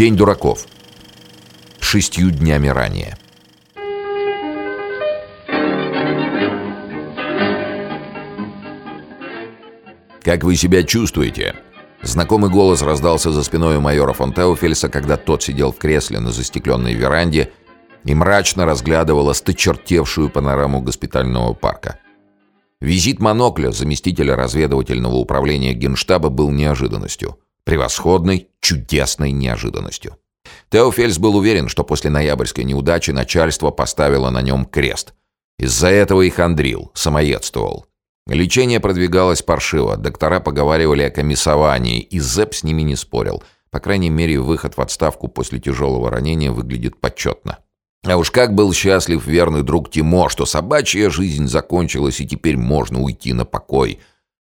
День дураков. Шестью днями ранее. «Как вы себя чувствуете?» Знакомый голос раздался за спиной у майора фон Теофельса, когда тот сидел в кресле на застекленной веранде и мрачно разглядывал осточертевшую панораму госпитального парка. Визит Монокля, заместителя разведывательного управления Генштаба, был неожиданностью. Превосходной, чудесной неожиданностью. Теофельс был уверен, что после ноябрьской неудачи начальство поставило на нем крест. Из-за этого и хандрил, самоедствовал. Лечение продвигалось паршиво, доктора поговаривали о комиссовании, и Зепп с ними не спорил. По крайней мере, выход в отставку после тяжелого ранения выглядит почетно. А уж как был счастлив верный друг Тимо, что собачья жизнь закончилась и теперь можно уйти на покой.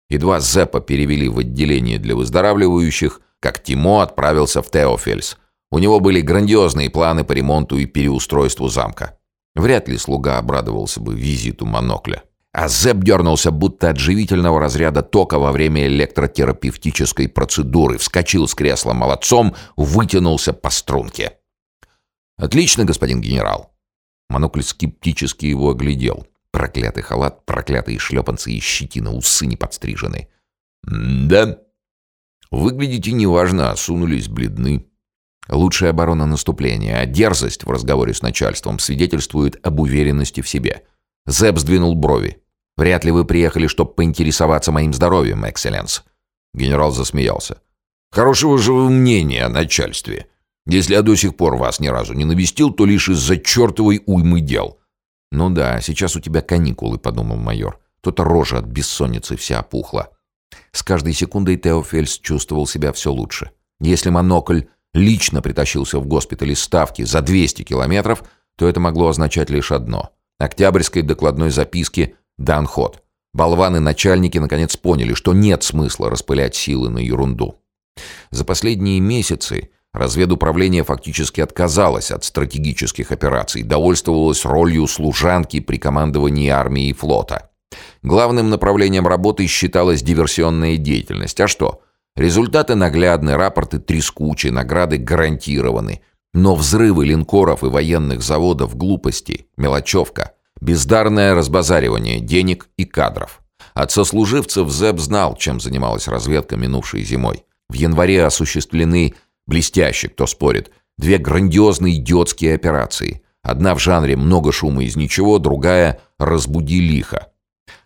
Едва Зеппа перевели в отделение для выздоравливающих, как Тимо отправился в Теофельс. У него были грандиозные планы по ремонту и переустройству замка. Вряд ли слуга обрадовался бы визиту монокля. А Зэп дернулся, будто от живительного разряда тока во время электротерапевтической процедуры, вскочил с кресла молодцом, вытянулся по струнке. «Отлично, господин генерал!» Монокль скептически его оглядел. Проклятый халат, проклятые шлепанцы и щетина, усы не подстрижены. «Да?» «Выглядите неважно, осунулись, бледны». Лучшая оборона наступления, а дерзость в разговоре с начальством свидетельствует об уверенности в себе. Зэп сдвинул брови. Вряд ли вы приехали, чтобы поинтересоваться моим здоровьем, экселленс». Генерал засмеялся. «Хорошего же вы мнения о начальстве. Если я до сих пор вас ни разу не навестил, то лишь из-за чертовой уймы дел». «Ну да, сейчас у тебя каникулы», — подумал майор. То-то рожа от бессонницы вся опухла. С каждой секундой Теофельс чувствовал себя все лучше. Если монокль лично притащился в госпиталь из Ставки за 200 километров, то это могло означать лишь одно. Октябрьской докладной записки дан ход. Болваны-начальники наконец поняли, что нет смысла распылять силы на ерунду. За последние месяцы разведуправление фактически отказалось от стратегических операций, довольствовалось ролью служанки при командовании армии и флота. Главным направлением работы считалась диверсионная деятельность. А что? Результаты наглядны, рапорты трескучи, награды гарантированы. Но взрывы линкоров и военных заводов – глупости, мелочевка. Бездарное разбазаривание денег и кадров. От сослуживцев ЗЭП знал, чем занималась разведка минувшей зимой. В январе осуществлены блестяще, кто спорит, две грандиозные идиотские операции. Одна в жанре «много шума из ничего», другая «разбуди лихо».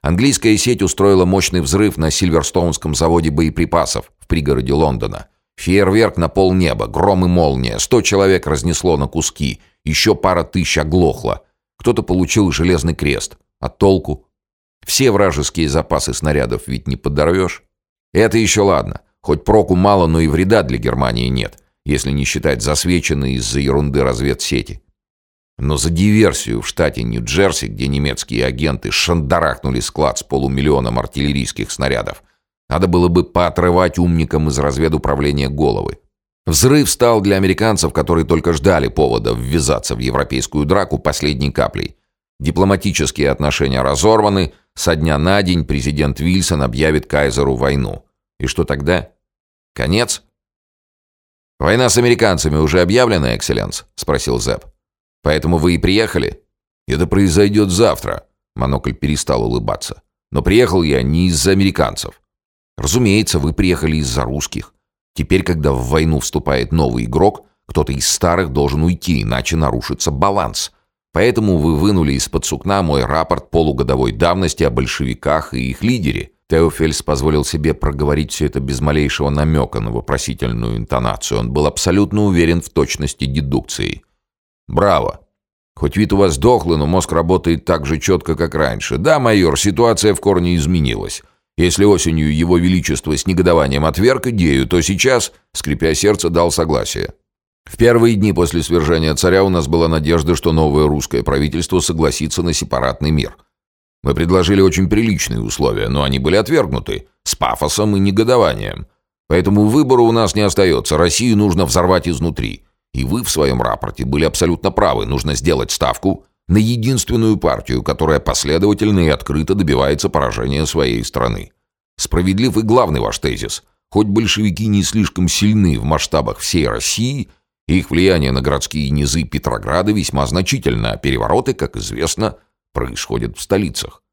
Английская сеть устроила мощный взрыв на Сильверстоунском заводе боеприпасов в пригороде Лондона. Фейерверк на полнеба, гром и молния, сто человек разнесло на куски, еще пара тысяч оглохло – кто-то получил железный крест. А толку? Все вражеские запасы снарядов ведь не подорвешь. Это еще ладно. Хоть проку мало, но и вреда для Германии нет, если не считать засвеченные из-за ерунды разведсети. Но за диверсию в штате Нью-Джерси, где немецкие агенты шандарахнули склад с полумиллионом артиллерийских снарядов, надо было бы поотрывать умникам из разведуправления головы. Взрыв стал для американцев, которые только ждали повода ввязаться в европейскую драку, последней каплей. Дипломатические отношения разорваны, со дня на день президент Вильсон объявит Кайзеру войну. И что тогда? Конец? «Война с американцами уже объявлена, экселленс?» — спросил Зэп. «Поэтому вы и приехали?» «Это произойдет завтра», — Монокль перестал улыбаться. «Но приехал я не из-за американцев. Разумеется, вы приехали из-за русских. Теперь, когда в войну вступает новый игрок, кто-то из старых должен уйти, иначе нарушится баланс. Поэтому вы вынули из-под сукна мой рапорт полугодовой давности о большевиках и их лидере. Теофельс позволил себе проговорить все это без малейшего намека на вопросительную интонацию. Он был абсолютно уверен в точности дедукции. «Браво! Хоть вид у вас дохлый, но мозг работает так же четко, как раньше. Да, майор, ситуация в корне изменилась. Если осенью его величество с негодованием отверг идею, то сейчас, скрипя сердце, дал согласие. В первые дни после свержения царя у нас была надежда, что новое русское правительство согласится на сепаратный мир. Мы предложили очень приличные условия, но они были отвергнуты, с пафосом и негодованием. Поэтому выбора у нас не остается, Россию нужно взорвать изнутри. И вы в своем рапорте были абсолютно правы, нужно сделать ставку на единственную партию, которая последовательно и открыто добивается поражения своей страны. Справедлив и главный ваш тезис. Хоть большевики не слишком сильны в масштабах всей России, Их влияние на городские низы Петрограда весьма значительно, а перевороты, как известно, происходят в столицах.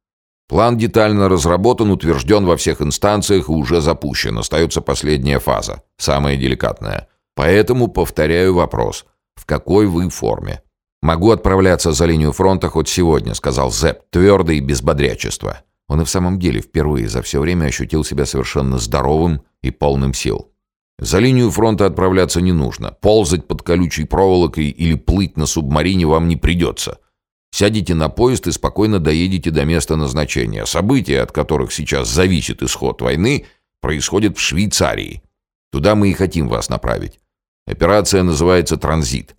План детально разработан, утвержден во всех инстанциях и уже запущен. Остается последняя фаза, самая деликатная. Поэтому повторяю вопрос. В какой вы форме? «Могу отправляться за линию фронта хоть сегодня», — сказал Зепп, твердо и без бодрячества. Он и в самом деле впервые за все время ощутил себя совершенно здоровым и полным сил. За линию фронта отправляться не нужно. Ползать под колючей проволокой или плыть на субмарине вам не придется. Сядете на поезд и спокойно доедете до места назначения. События, от которых сейчас зависит исход войны, происходят в Швейцарии. Туда мы и хотим вас направить. Операция называется «Транзит».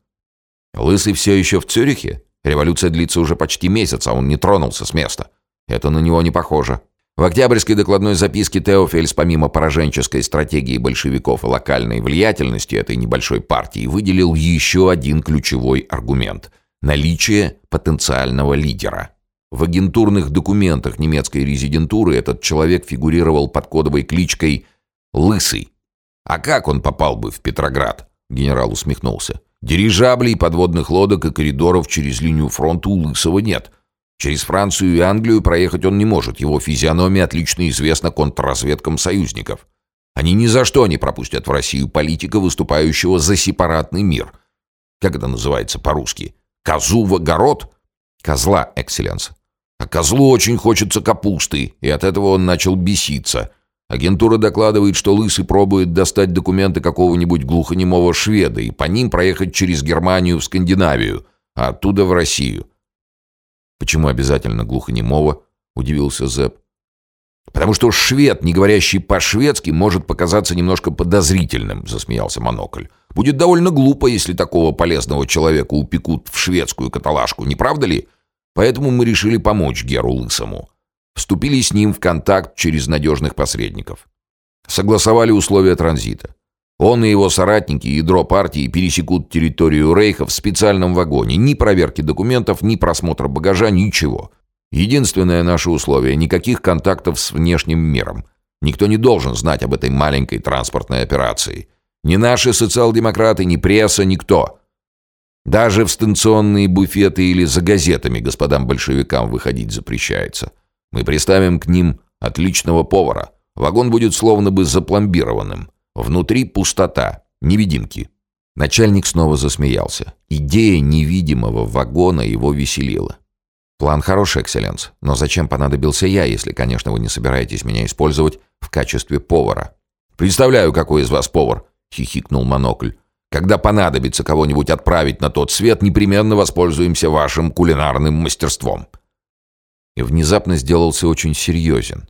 Лысый все еще в Цюрихе? Революция длится уже почти месяц, а он не тронулся с места. Это на него не похоже. В октябрьской докладной записке Теофельс, помимо пораженческой стратегии большевиков и локальной влиятельности этой небольшой партии, выделил еще один ключевой аргумент – наличие потенциального лидера. В агентурных документах немецкой резидентуры этот человек фигурировал под кодовой кличкой «Лысый». «А как он попал бы в Петроград?» – генерал усмехнулся. «Дирижаблей, подводных лодок и коридоров через линию фронта у Лысого нет». Через Францию и Англию проехать он не может, его физиономия отлично известна контрразведкам союзников. Они ни за что не пропустят в Россию политика, выступающего за сепаратный мир. Как это называется по-русски? Козу в огород? Козла, экселленс. А козлу очень хочется капусты, и от этого он начал беситься. Агентура докладывает, что Лысый пробует достать документы какого-нибудь глухонемого шведа и по ним проехать через Германию в Скандинавию, а оттуда в Россию. «Почему обязательно глухонемого?» — удивился Зэп. «Потому что швед, не говорящий по-шведски, может показаться немножко подозрительным», — засмеялся Монокль. «Будет довольно глупо, если такого полезного человека упекут в шведскую каталажку, не правда ли? Поэтому мы решили помочь Геру Лысому. Вступили с ним в контакт через надежных посредников. Согласовали условия транзита. Он и его соратники, ядро партии, пересекут территорию Рейха в специальном вагоне. Ни проверки документов, ни просмотра багажа, ничего. Единственное наше условие – никаких контактов с внешним миром. Никто не должен знать об этой маленькой транспортной операции. Ни наши социал-демократы, ни пресса, никто. Даже в станционные буфеты или за газетами господам большевикам выходить запрещается. Мы приставим к ним отличного повара. Вагон будет словно бы запломбированным – Внутри пустота, невидимки. Начальник снова засмеялся. Идея невидимого вагона его веселила. «План хороший, экселленс, но зачем понадобился я, если, конечно, вы не собираетесь меня использовать в качестве повара?» «Представляю, какой из вас повар», — хихикнул Монокль. «Когда понадобится кого-нибудь отправить на тот свет, непременно воспользуемся вашим кулинарным мастерством». И внезапно сделался очень серьезен.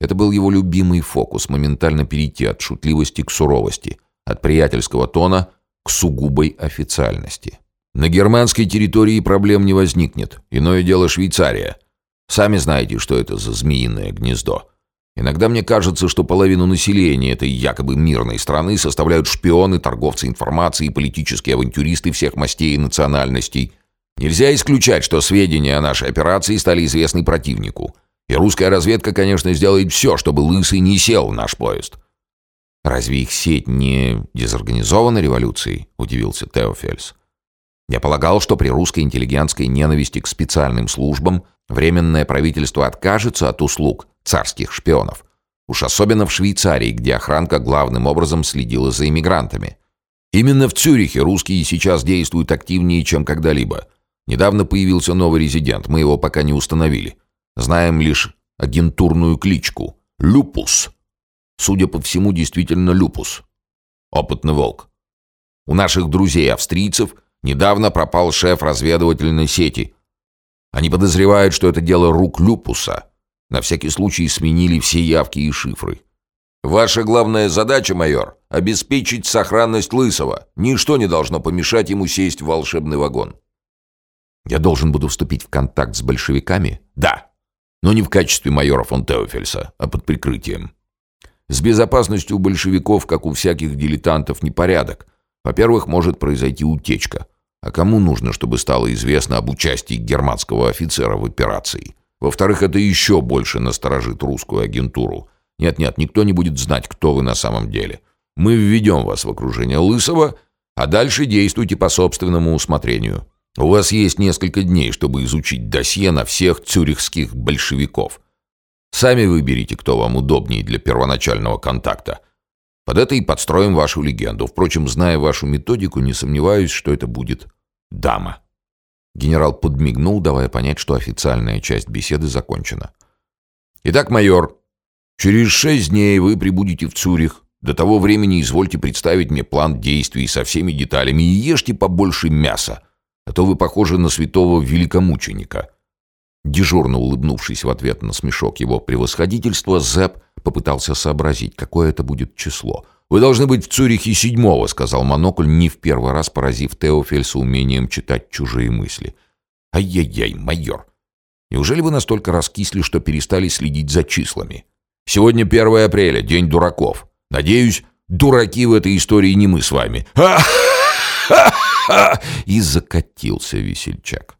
Это был его любимый фокус – моментально перейти от шутливости к суровости, от приятельского тона к сугубой официальности. На германской территории проблем не возникнет. Иное дело Швейцария. Сами знаете, что это за змеиное гнездо. Иногда мне кажется, что половину населения этой якобы мирной страны составляют шпионы, торговцы информацией, политические авантюристы всех мастей и национальностей. Нельзя исключать, что сведения о нашей операции стали известны противнику – и русская разведка, конечно, сделает все, чтобы Лысый не сел в наш поезд. «Разве их сеть не дезорганизована революцией?» – удивился Теофельс. «Я полагал, что при русской интеллигентской ненависти к специальным службам Временное правительство откажется от услуг царских шпионов. Уж особенно в Швейцарии, где охранка главным образом следила за иммигрантами. Именно в Цюрихе русские сейчас действуют активнее, чем когда-либо. Недавно появился новый резидент, мы его пока не установили. Знаем лишь агентурную кличку — Люпус. Судя по всему, действительно Люпус. Опытный волк. У наших друзей-австрийцев недавно пропал шеф разведывательной сети. Они подозревают, что это дело рук Люпуса. На всякий случай сменили все явки и шифры. Ваша главная задача, майор, обеспечить сохранность Лысого. Ничто не должно помешать ему сесть в волшебный вагон. Я должен буду вступить в контакт с большевиками? Да. Но не в качестве майора фон Теофельса, а под прикрытием. С безопасностью у большевиков, как у всяких дилетантов, непорядок. Во-первых, может произойти утечка. А кому нужно, чтобы стало известно об участии германского офицера в операции? Во-вторых, это еще больше насторожит русскую агентуру. Нет-нет, никто не будет знать, кто вы на самом деле. Мы введем вас в окружение Лысого, А дальше действуйте по собственному усмотрению. У вас есть несколько дней, чтобы изучить досье на всех цюрихских большевиков. Сами выберите, кто вам удобнее для первоначального контакта. Под это и подстроим вашу легенду. Впрочем, зная вашу методику, не сомневаюсь, что это будет дама». Генерал подмигнул, давая понять, что официальная часть беседы закончена. «Итак, майор, через шесть дней вы прибудете в Цюрих. До того времени извольте представить мне план действий со всеми деталями и ешьте побольше мяса а то вы похожи на святого великомученика». Дежурно улыбнувшись в ответ на смешок его превосходительства, Зэп попытался сообразить, какое это будет число. «Вы должны быть в Цюрихе седьмого», — сказал Монокль, не в первый раз поразив Теофельса умением читать чужие мысли. «Ай-яй-яй, майор! Неужели вы настолько раскисли, что перестали следить за числами? Сегодня 1 апреля, день дураков. Надеюсь, дураки в этой истории не мы с вами. Ха-ха-ха!» И закатился весельчак.